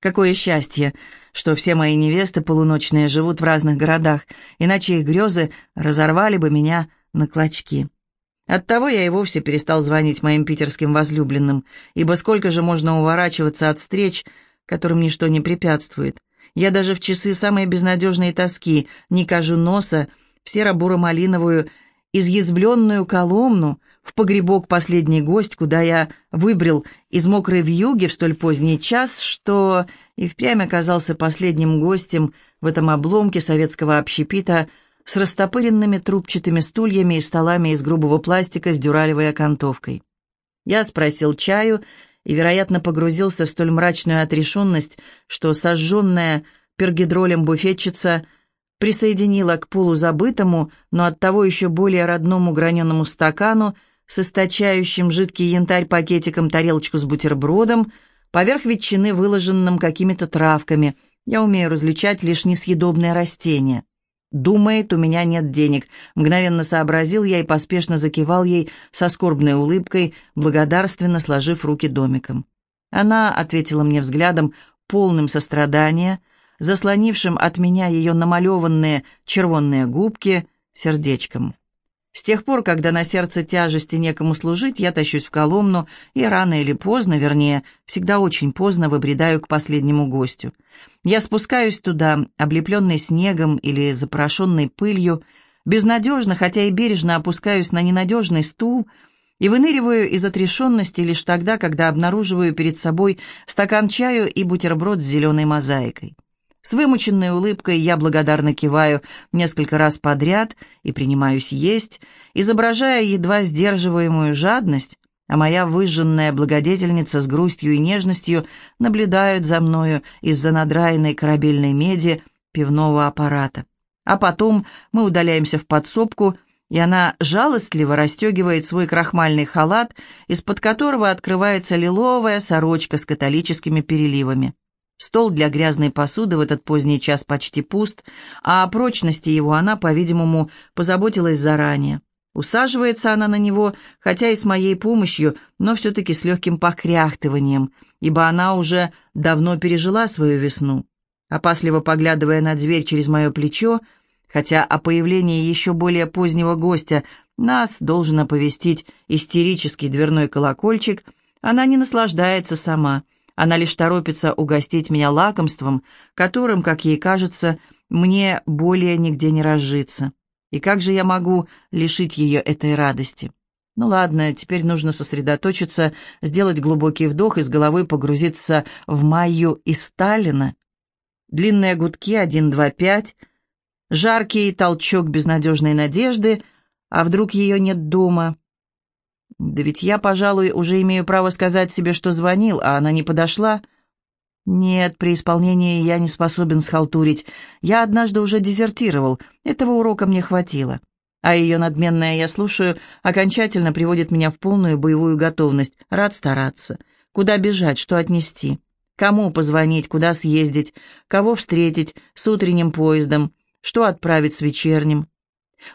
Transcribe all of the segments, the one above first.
Какое счастье, что все мои невесты полуночные живут в разных городах, иначе их грезы разорвали бы меня на клочки. Оттого я и вовсе перестал звонить моим питерским возлюбленным, ибо сколько же можно уворачиваться от встреч, которым ничто не препятствует. Я даже в часы самой безнадежной тоски не кажу носа в серо-буро-малиновую изъязвленную коломну, в погребок последний гость, куда я выбрел из мокрой вьюги в столь поздний час, что и впрямь оказался последним гостем в этом обломке советского общепита с растопыренными трубчатыми стульями и столами из грубого пластика с дюралевой окантовкой. Я спросил чаю и, вероятно, погрузился в столь мрачную отрешенность, что сожженная пергидролем буфетчица – присоединила к полузабытому, но оттого еще более родному граненому стакану с источающим жидкий янтарь пакетиком тарелочку с бутербродом, поверх ветчины, выложенным какими-то травками. Я умею различать лишь несъедобные растения. «Думает, у меня нет денег», — мгновенно сообразил я и поспешно закивал ей со скорбной улыбкой, благодарственно сложив руки домиком. Она ответила мне взглядом, полным сострадания, заслонившим от меня ее намалеванные червонные губки сердечком. С тех пор, когда на сердце тяжести некому служить, я тащусь в Коломну и рано или поздно, вернее, всегда очень поздно выбредаю к последнему гостю. Я спускаюсь туда, облепленный снегом или запорошенной пылью, безнадежно, хотя и бережно опускаюсь на ненадежный стул и выныриваю из отрешенности лишь тогда, когда обнаруживаю перед собой стакан чаю и бутерброд с зеленой мозаикой. С вымученной улыбкой я благодарно киваю несколько раз подряд и принимаюсь есть, изображая едва сдерживаемую жадность, а моя выжженная благодетельница с грустью и нежностью наблюдает за мною из-за надраенной корабельной меди пивного аппарата. А потом мы удаляемся в подсобку, и она жалостливо расстегивает свой крахмальный халат, из-под которого открывается лиловая сорочка с католическими переливами. Стол для грязной посуды в этот поздний час почти пуст, а о прочности его она, по-видимому, позаботилась заранее. Усаживается она на него, хотя и с моей помощью, но все-таки с легким покряхтыванием, ибо она уже давно пережила свою весну. Опасливо поглядывая на дверь через мое плечо, хотя о появлении еще более позднего гостя нас должен оповестить истерический дверной колокольчик, она не наслаждается сама — она лишь торопится угостить меня лакомством, которым, как ей кажется, мне более нигде не разжиться. И как же я могу лишить ее этой радости? Ну ладно, теперь нужно сосредоточиться, сделать глубокий вдох и с головой погрузиться в Майю и Сталина. Длинные гудки, один, два, пять, жаркий толчок безнадежной надежды, а вдруг ее нет дома? Да ведь я, пожалуй, уже имею право сказать себе, что звонил, а она не подошла. Нет, при исполнении я не способен схалтурить. Я однажды уже дезертировал, этого урока мне хватило. А ее надменное «я слушаю» окончательно приводит меня в полную боевую готовность. Рад стараться. Куда бежать, что отнести? Кому позвонить, куда съездить, кого встретить с утренним поездом, что отправить с вечерним?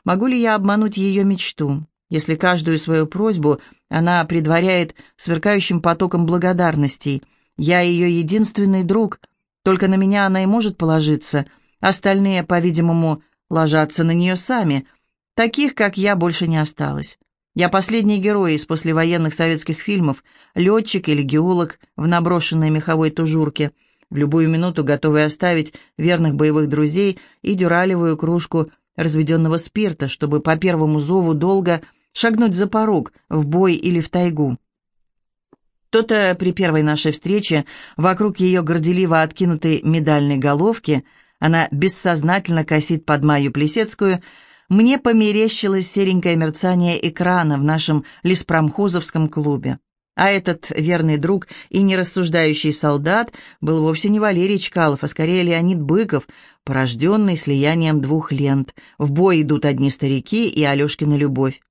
Могу ли я обмануть ее мечту? Если каждую свою просьбу она предваряет сверкающим потоком благодарностей. Я ее единственный друг, только на меня она и может положиться, остальные, по-видимому, ложатся на нее сами. Таких, как я, больше не осталось. Я последний герой из послевоенных советских фильмов, летчик или геолог в наброшенной меховой тужурке, в любую минуту готовый оставить верных боевых друзей и дюралевую кружку разведенного спирта, чтобы по первому зову долго шагнуть за порог, в бой или в тайгу. То-то при первой нашей встрече вокруг ее горделиво откинутой медальной головки она бессознательно косит под Майю Плесецкую, мне померещилось серенькое мерцание экрана в нашем леспромхозовском клубе. А этот верный друг и нерассуждающий солдат был вовсе не Валерий Чкалов, а скорее Леонид Быков, порожденный слиянием двух лент. В бой идут одни старики и Алешкина любовь.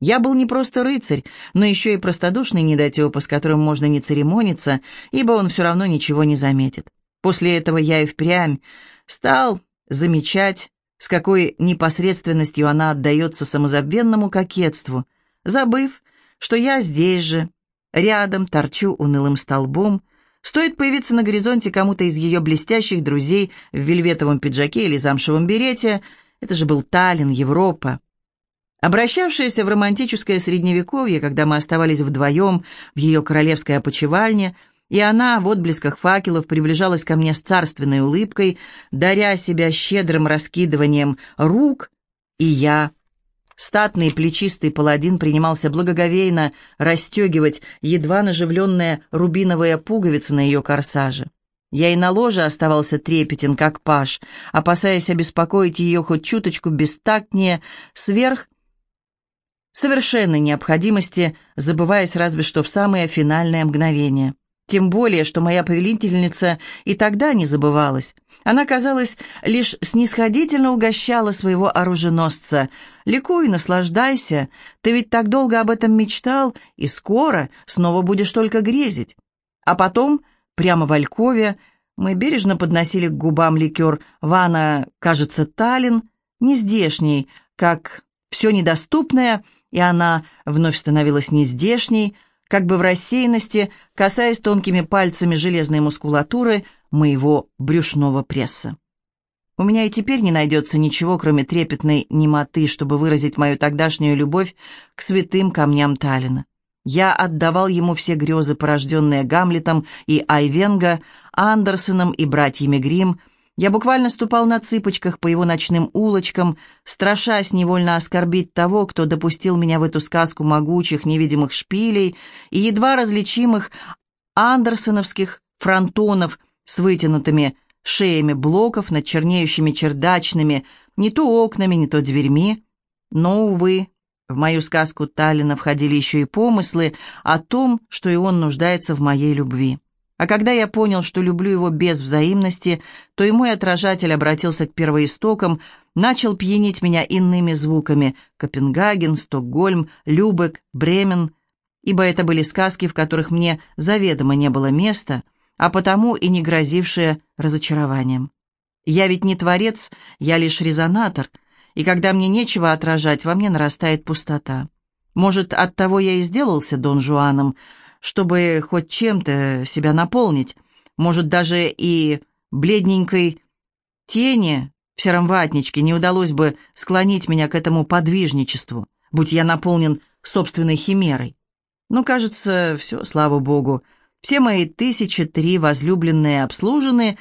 Я был не просто рыцарь, но еще и простодушный недотепа, с которым можно не церемониться, ибо он все равно ничего не заметит. После этого я и впрямь стал замечать, с какой непосредственностью она отдается самозабвенному кокетству, забыв, что я здесь же, рядом, торчу унылым столбом, Стоит появиться на горизонте кому-то из ее блестящих друзей в вельветовом пиджаке или замшевом берете, это же был Таллин, Европа. Обращавшаяся в романтическое средневековье, когда мы оставались вдвоем в ее королевской опочивальне, и она в отблесках факелов приближалась ко мне с царственной улыбкой, даря себя щедрым раскидыванием рук, и я Статный плечистый паладин принимался благоговейно расстегивать едва наживленные рубиновые пуговицы на ее корсаже. Я и на ложе оставался трепетен, как паш, опасаясь обеспокоить ее хоть чуточку бестактнее, сверх совершенной необходимости, забываясь разве что в самые финальные мгновения. Тем более, что моя повелительница и тогда не забывалась. Она, казалось, лишь снисходительно угощала своего оруженосца. «Ликуй, наслаждайся, ты ведь так долго об этом мечтал, и скоро снова будешь только грезить». А потом, прямо в Алькове, мы бережно подносили к губам ликер Вана, кажется, Таллин, нездешний, как все недоступное, и она вновь становилась нездешней, как бы в рассеянности, касаясь тонкими пальцами железной мускулатуры моего брюшного пресса. У меня и теперь не найдется ничего, кроме трепетной немоты, чтобы выразить мою тогдашнюю любовь к святым камням Таллина. Я отдавал ему все грезы, порожденные Гамлетом и Айвенго, Андерсоном и братьями Грим, я буквально ступал на цыпочках по его ночным улочкам, страшась невольно оскорбить того, кто допустил меня в эту сказку могучих невидимых шпилей и едва различимых андерсоновских фронтонов с вытянутыми шеями блоков над чернеющими чердачными, не то окнами, не то дверьми. Но, увы, в мою сказку Таллина входили еще и помыслы о том, что и он нуждается в моей любви. А когда я понял, что люблю его без взаимности, то и мой отражатель обратился к первоистокам, начал пьянить меня иными звуками — Копенгаген, Стокгольм, Любек, Бремен, ибо это были сказки, в которых мне заведомо не было места, а потому и не грозившие разочарованием. Я ведь не творец, я лишь резонатор, и когда мне нечего отражать, во мне нарастает пустота. Может, оттого я и сделался Дон Жуаном — чтобы хоть чем-то себя наполнить, может, даже и бледненькой тени в сером ватничке не удалось бы склонить меня к этому подвижничеству, будь я наполнен собственной химерой. Но, кажется, все, слава богу, все мои тысячи три возлюбленные обслужены,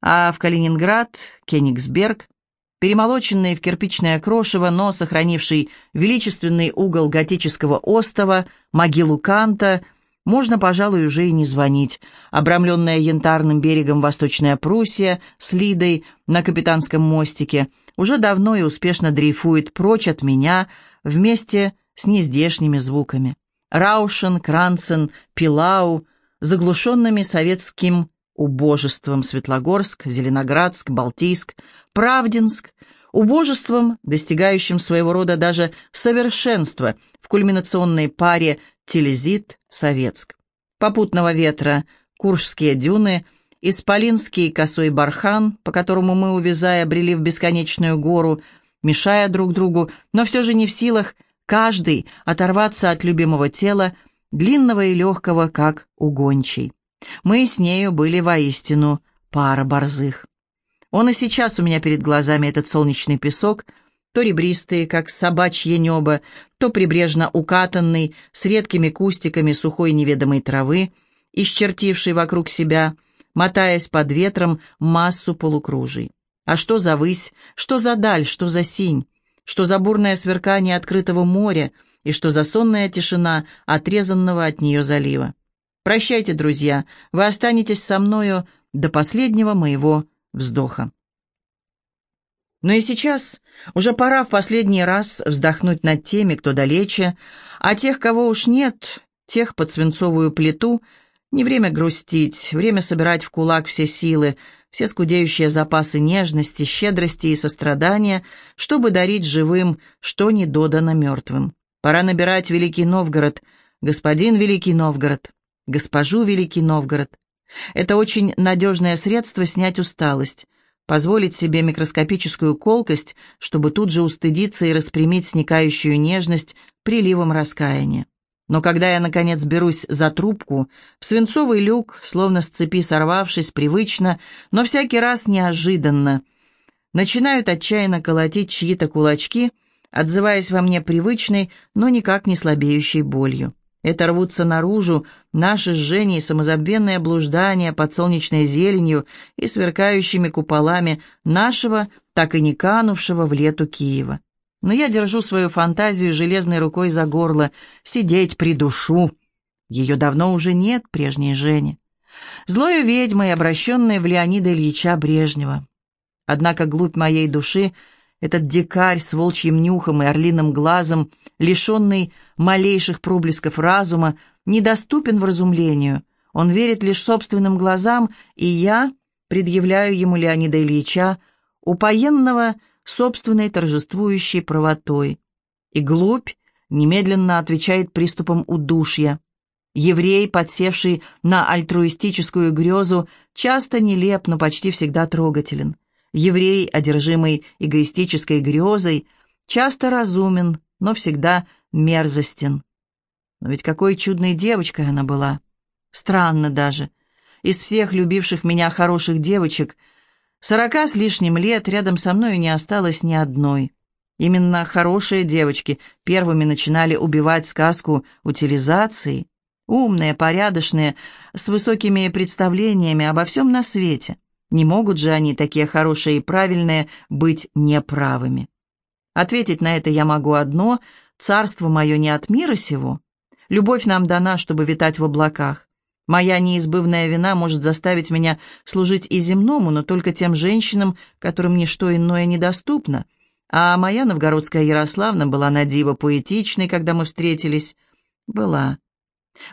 а в Калининград, Кенигсберг, перемолоченный в кирпичное крошево, но сохранивший величественный угол готического остова, могилу Канта — можно, пожалуй, уже и не звонить. Обрамленная янтарным берегом Восточная Пруссия с Лидой на капитанском мостике уже давно и успешно дрейфует прочь от меня вместе с нездешними звуками. Раушен, Кранцен, Пилау, заглушенными советским убожеством Светлогорск, Зеленоградск, Балтийск, Правдинск, убожеством, достигающим своего рода даже совершенства в кульминационной паре Телезит, Советск. Попутного ветра, Куршские дюны, Исполинский косой бархан, по которому мы, увязая, брели в бесконечную гору, мешая друг другу, но все же не в силах каждый оторваться от любимого тела, длинного и легкого, как угончий. Мы с нею были воистину пара борзых. Он и сейчас у меня перед глазами этот солнечный песок — то ребристый, как собачье небо, то прибрежно укатанный, с редкими кустиками сухой неведомой травы, исчертивший вокруг себя, мотаясь под ветром массу полукружий. А что за высь, что за даль, что за синь, что за бурное сверкание открытого моря и что за сонная тишина отрезанного от нее залива. Прощайте, друзья, вы останетесь со мною до последнего моего вздоха. Но и сейчас уже пора в последний раз вздохнуть над теми, кто далече, а тех, кого уж нет, тех под свинцовую плиту, не время грустить, время собирать в кулак все силы, все скудеющие запасы нежности, щедрости и сострадания, чтобы дарить живым, что не додано мертвым. Пора набирать Великий Новгород, господин Великий Новгород, госпожу Великий Новгород. Это очень надежное средство снять усталость, позволить себе микроскопическую колкость, чтобы тут же устыдиться и распрямить сникающую нежность приливом раскаяния. Но когда я, наконец, берусь за трубку, в свинцовый люк, словно с цепи сорвавшись, привычно, но всякий раз неожиданно, начинают отчаянно колотить чьи-то кулачки, отзываясь во мне привычной, но никак не слабеющей болью. Это рвутся наружу наши с Женей самозабвенные блуждания под солнечной зеленью и сверкающими куполами нашего, так и не канувшего в лету Киева. Но я держу свою фантазию железной рукой за горло, сидеть при душу. Ее давно уже нет, прежней Жени. Злою ведьмой, обращенной в Леонида Ильича Брежнева. Однако глубь моей души, этот дикарь с волчьим нюхом и орлиным глазом, лишенный малейших проблесков разума, недоступен вразумлению. Он верит лишь собственным глазам, и я предъявляю ему Леонида Ильича, упоенного собственной торжествующей правотой. И глупь немедленно отвечает приступом удушья. Еврей, подсевший на альтруистическую грезу, часто нелеп, но почти всегда трогателен. Еврей, одержимый эгоистической грезой, часто разумен, но всегда мерзостен. Но ведь какой чудной девочкой она была. Странно даже. Из всех любивших меня хороших девочек – Сорока с лишним лет рядом со мной не осталось ни одной. Именно хорошие девочки первыми начинали убивать сказку утилизации. Умные, порядочные, с высокими представлениями обо всем на свете. Не могут же они, такие хорошие и правильные, быть неправыми. Ответить на это я могу одно — царство мое не от мира сего. Любовь нам дана, чтобы витать в облаках. Моя неизбывная вина может заставить меня служить и земному, но только тем женщинам, которым ничто иное недоступно. А моя новгородская Ярославна была на диво поэтичной, когда мы встретились. Была.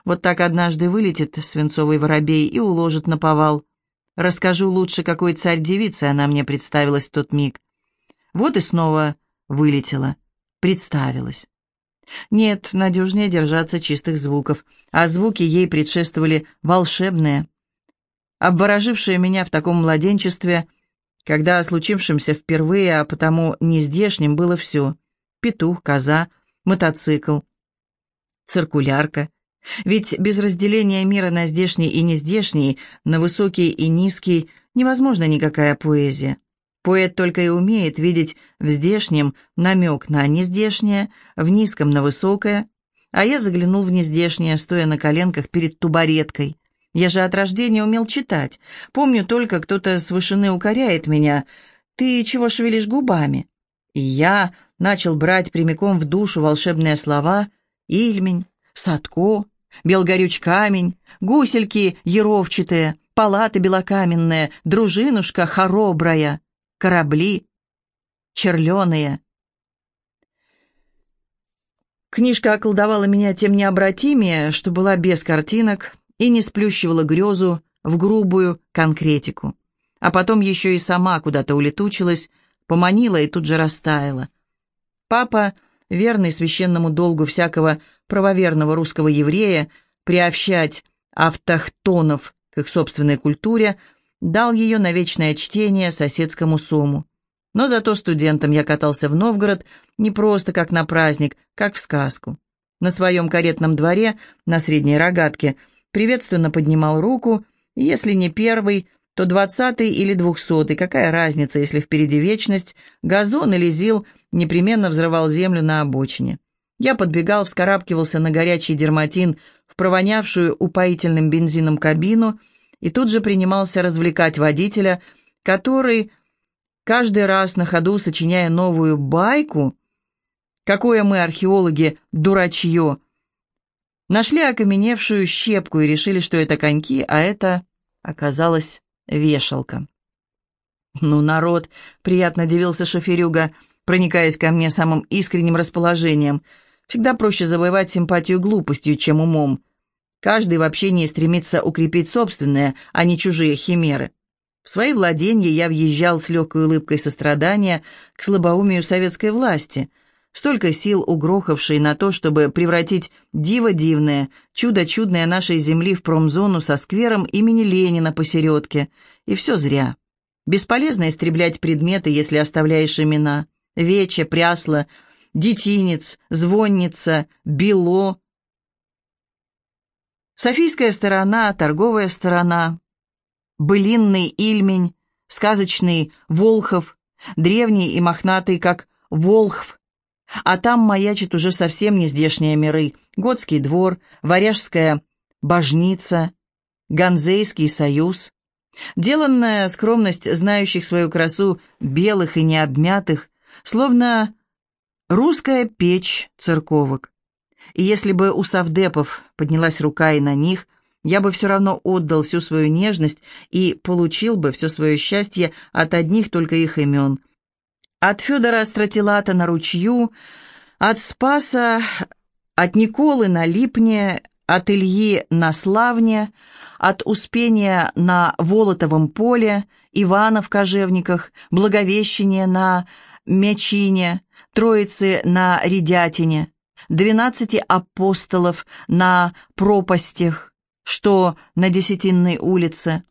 Вот так однажды вылетит свинцовый воробей и уложит на повал. Расскажу лучше, какой царь-девицей она мне представилась в тот миг. Вот и снова вылетела, представилась. Нет, надежнее держаться чистых звуков, а звуки ей предшествовали волшебные, обворожившие меня в таком младенчестве, когда о случившемся впервые, а потому нездешнем было все — петух, коза, мотоцикл, циркулярка. Ведь без разделения мира на здешний и нездешний, на высокий и низкий невозможна никакая поэзия. Поэт только и умеет видеть в здешнем намек на нездешнее, в низком на высокое, а я заглянул в нездешнее, стоя на коленках перед тубареткой. Я же от рождения умел читать. Помню только, кто-то с вышины укоряет меня. «Ты чего шевелишь губами?» И я начал брать прямиком в душу волшебные слова «Ильмень», «Садко», «Белгорюч камень», «Гусельки еровчатые», «Палаты белокаменные», «Дружинушка хоробрая» корабли, черленые. Книжка околдовала меня тем необратимее, что была без картинок и не сплющивала грезу в грубую конкретику. А потом еще и сама куда-то улетучилась, поманила и тут же растаяла. Папа, верный священному долгу всякого правоверного русского еврея, приобщать автохтонов к их собственной культуре, дал ее на вечное чтение соседскому сому. Но зато студентом я катался в Новгород не просто как на праздник, как в сказку. На своем каретном дворе, на средней рогатке, приветственно поднимал руку, если не первый, то двадцатый или двухсотый, какая разница, если впереди вечность, газон или зил непременно взрывал землю на обочине. Я подбегал, вскарабкивался на горячий дерматин в провонявшую упоительным бензином кабину — и тут же принимался развлекать водителя, который, каждый раз на ходу сочиняя новую байку, какое мы, археологи, дурачье, нашли окаменевшую щепку и решили, что это коньки, а это оказалась вешалка. «Ну, народ!» — приятно дивился шоферюга, проникаясь ко мне самым искренним расположением. «Всегда проще завоевать симпатию глупостью, чем умом. Каждый в общении стремится укрепить собственные, а не чужие химеры. В свои владения я въезжал с легкой улыбкой сострадания к слабоумию советской власти, столько сил угрохавшей на то, чтобы превратить диво дивное, чудо чудное нашей земли в промзону со сквером имени Ленина посередке. И все зря. Бесполезно истреблять предметы, если оставляешь имена. Вече, прясло, детинец, звонница, бело, Софийская сторона, торговая сторона, былинный Ильмень, сказочный Волхов, древний и мохнатый, как Волхв, а там маячит уже совсем не здешние миры, Готский двор, Варяжская божница, Ганзейский союз, деланная скромность знающих свою красу белых и необмятых, словно русская печь церковок. И если бы у совдепов поднялась рука и на них, я бы все равно отдал всю свою нежность и получил бы все свое счастье от одних только их имен. От Федора Стратилата на ручью, от Спаса, от Николы на Липне, от Ильи на Славне, от Успения на Волотовом поле, Ивана в Кожевниках, Благовещение на Мячине, Троицы на Редятине, двенадцати апостолов на пропастях, что на Десятинной улице.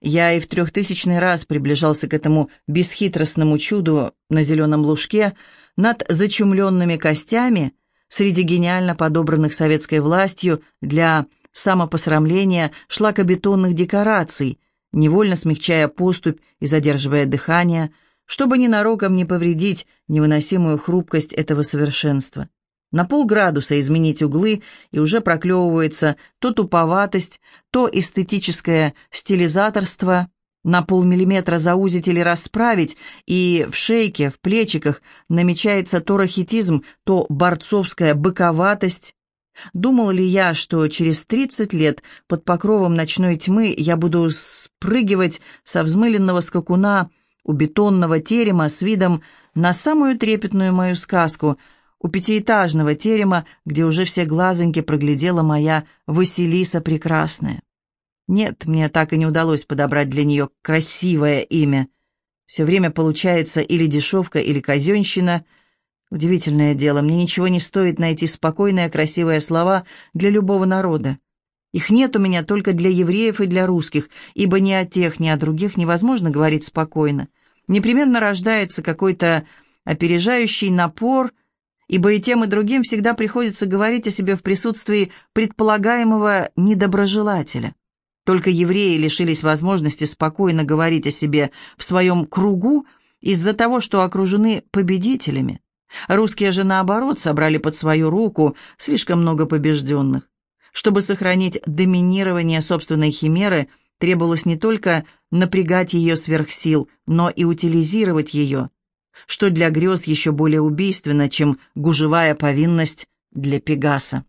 Я и в трехтысячный раз приближался к этому бесхитростному чуду на зеленом лужке над зачумленными костями среди гениально подобранных советской властью для самопосрамления шлакобетонных декораций, невольно смягчая поступь и задерживая дыхание, чтобы ненароком не повредить невыносимую хрупкость этого совершенства. На полградуса изменить углы, и уже проклевывается то туповатость, то эстетическое стилизаторство, на полмиллиметра заузить или расправить, и в шейке, в плечиках намечается то рахитизм, то борцовская быковатость. Думал ли я, что через тридцать лет под покровом ночной тьмы я буду спрыгивать со взмыленного скакуна у бетонного терема с видом на самую трепетную мою сказку — у пятиэтажного терема, где уже все глазоньки проглядела моя Василиса Прекрасная. Нет, мне так и не удалось подобрать для нее красивое имя. Все время получается или дешевка, или казенщина. Удивительное дело, мне ничего не стоит найти спокойные, красивые слова для любого народа. Их нет у меня только для евреев и для русских, ибо ни о тех, ни о других невозможно говорить спокойно. Непременно рождается какой-то опережающий напор – ибо и тем, и другим всегда приходится говорить о себе в присутствии предполагаемого недоброжелателя. Только евреи лишились возможности спокойно говорить о себе в своем кругу из-за того, что окружены победителями. Русские же, наоборот, собрали под свою руку слишком много побежденных. Чтобы сохранить доминирование собственной химеры, требовалось не только напрягать ее сверхсил, но и утилизировать ее, что для грез еще более убийственно, чем гужевая повинность для Пегаса.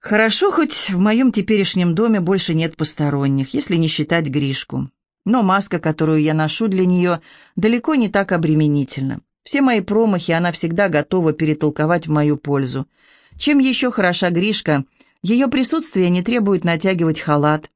Хорошо, хоть в моем теперешнем доме больше нет посторонних, если не считать Гришку. Но маска, которую я ношу для нее, далеко не так обременительна. Все мои промахи она всегда готова перетолковать в мою пользу. Чем еще хороша Гришка, ее присутствие не требует натягивать халат,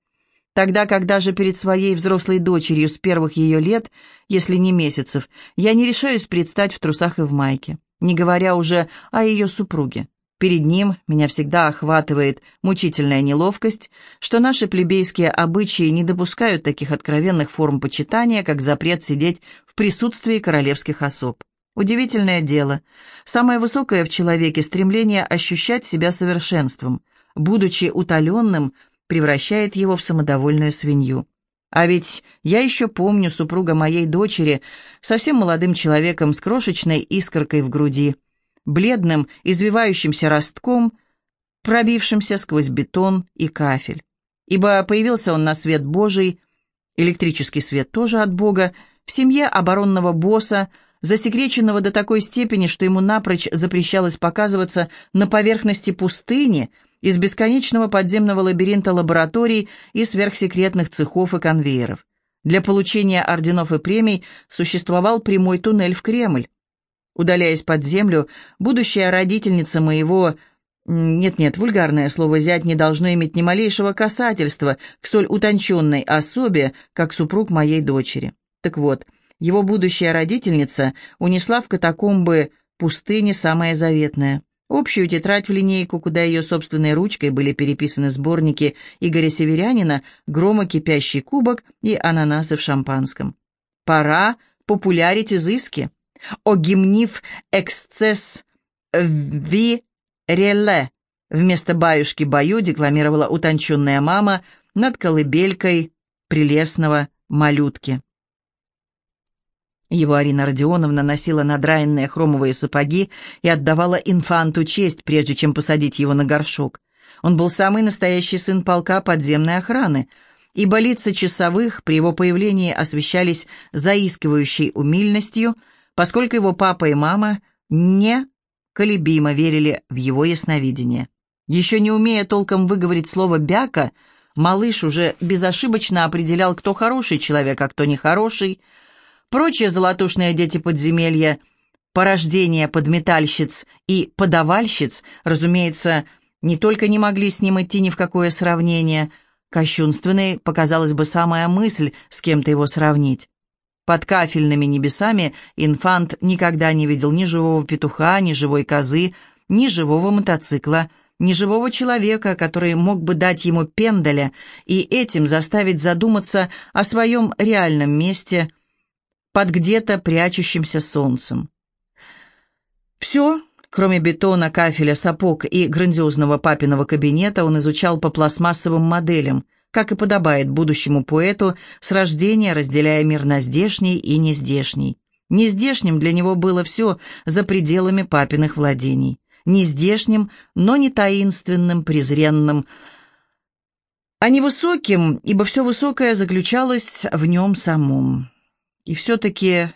Тогда, когда же перед своей взрослой дочерью с первых ее лет, если не месяцев, я не решаюсь предстать в трусах и в майке, не говоря уже о ее супруге. Перед ним меня всегда охватывает мучительная неловкость, что наши плебейские обычаи не допускают таких откровенных форм почитания, как запрет сидеть в присутствии королевских особ. Удивительное дело. Самое высокое в человеке стремление ощущать себя совершенством. Будучи утоленным, превращает его в самодовольную свинью. А ведь я еще помню супруга моей дочери, совсем молодым человеком с крошечной искоркой в груди, бледным, извивающимся ростком, пробившимся сквозь бетон и кафель. Ибо появился он на свет Божий, электрический свет тоже от Бога, в семье оборонного босса, засекреченного до такой степени, что ему напрочь запрещалось показываться на поверхности пустыни – из бесконечного подземного лабиринта лабораторий и сверхсекретных цехов и конвейеров. Для получения орденов и премий существовал прямой туннель в Кремль. Удаляясь под землю, будущая родительница моего... Нет-нет, вульгарное слово «зять» не должно иметь ни малейшего касательства к столь утонченной особе, как супруг моей дочери. Так вот, его будущая родительница унесла в катакомбы пустыни самое заветное общую тетрадь в линейку, куда ее собственной ручкой были переписаны сборники Игоря Северянина «Грома кипящий кубок» и «Ананасы в шампанском». Пора популярить изыски. О гимнив эксцесс ви реле Вместо баюшки-баю декламировала утонченная мама над колыбелькой прелестного малютки. Его Арина Родионовна носила надраенные хромовые сапоги и отдавала инфанту честь, прежде чем посадить его на горшок. Он был самый настоящий сын полка подземной охраны, ибо лица часовых при его появлении освещались заискивающей умильностью, поскольку его папа и мама неколебимо верили в его ясновидение. Еще не умея толком выговорить слово «бяка», малыш уже безошибочно определял, кто хороший человек, а кто нехороший. Прочие золотушные дети подземелья, порождение подметальщиц и подавальщиц, разумеется, не только не могли с ним идти ни в какое сравнение, кощунственной показалась бы самая мысль с кем-то его сравнить. Под кафельными небесами инфант никогда не видел ни живого петуха, ни живой козы, ни живого мотоцикла, ни живого человека, который мог бы дать ему пендаля и этим заставить задуматься о своем реальном месте под где-то прячущимся солнцем. Все, Кроме бетона, кафеля, сапог и грандиозного папиного кабинета, он изучал по пластмассовым моделям, как и подобает будущему поэту, с рождения разделяя мир на здешний и нездешний. Нездешним для него было все за пределами папиных владений. Нездешним, но не таинственным, презренным, а невысоким, ибо все высокое заключалось в нем самом. И все-таки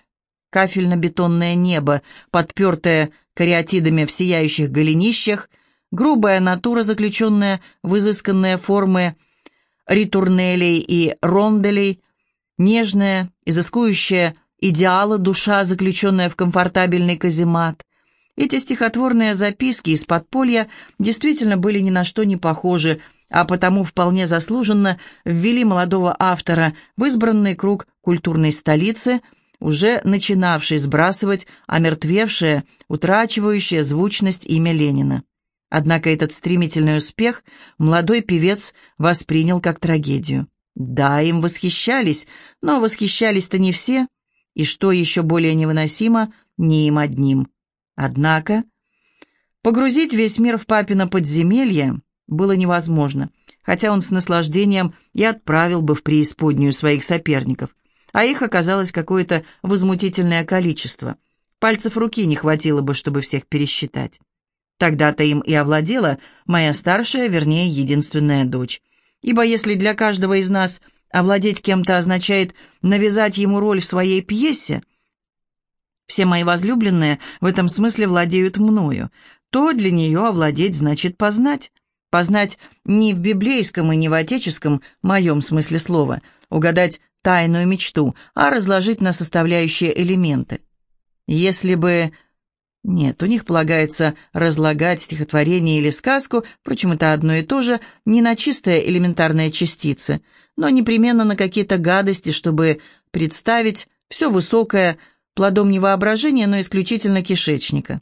кафельно-бетонное небо, подпертое кариатидами в сияющих голенищах, грубая натура, заключенная в изысканные формы ритурнелей и ронделей, нежная, изыскующая идеала душа, заключенная в комфортабельный каземат. Эти стихотворные записки из подполья действительно были ни на что не похожи, а потому вполне заслуженно ввели молодого автора в избранный круг культурной столицы – уже начинавший сбрасывать омертвевшее, утрачивающее звучность имя Ленина. Однако этот стремительный успех молодой певец воспринял как трагедию. Да, им восхищались, но восхищались-то не все, и, что еще более невыносимо, не им одним. Однако погрузить весь мир в папино подземелье было невозможно, хотя он с наслаждением и отправил бы в преисподнюю своих соперников – а их оказалось какое-то возмутительное количество. Пальцев руки не хватило бы, чтобы всех пересчитать. Тогда-то им и овладела моя старшая, вернее, единственная дочь. Ибо если для каждого из нас овладеть кем-то означает навязать ему роль в своей пьесе, все мои возлюбленные в этом смысле владеют мною, то для нее овладеть значит познать. Познать не в библейском и не в отеческом моем смысле слова, угадать тайную мечту, а разложить на составляющие элементы. Если бы... Нет, у них полагается разлагать стихотворение или сказку, впрочем, это одно и то же, не на чистые элементарные частицы, но непременно на какие-то гадости, чтобы представить все высокое плодом не воображения, но исключительно кишечника.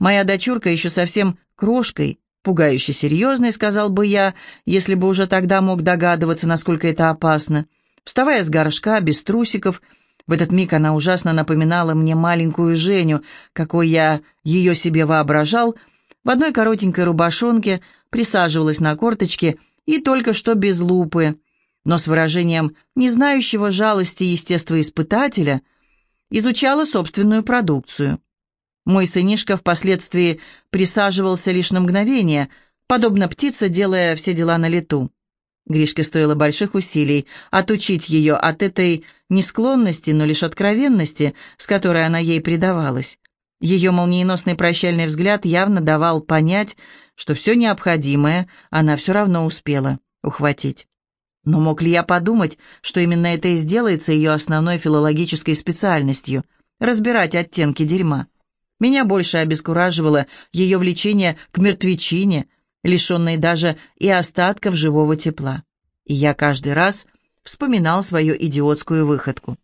Моя дочурка еще совсем крошкой, пугающе серьезной, сказал бы я, если бы уже тогда мог догадываться, насколько это опасно. Вставая с горшка, без трусиков, в этот миг она ужасно напоминала мне маленькую Женю, какой я ее себе воображал, в одной коротенькой рубашонке присаживалась на корточки и только что без лупы, но с выражением не знающего жалости естествоиспытателя изучала собственную продукцию. Мой сынишка впоследствии присаживался лишь на мгновение, подобно птице, делая все дела на лету. Гришке стоило больших усилий отучить ее от этой несклонности, но лишь откровенности, с которой она ей предавалась. Ее молниеносный прощальный взгляд явно давал понять, что все необходимое она все равно успела ухватить. Но мог ли я подумать, что именно это и сделается ее основной филологической специальностью — разбирать оттенки дерьма? Меня больше обескураживало ее влечение к мертвечине — лишенной даже и остатков живого тепла. И я каждый раз вспоминал свою идиотскую выходку.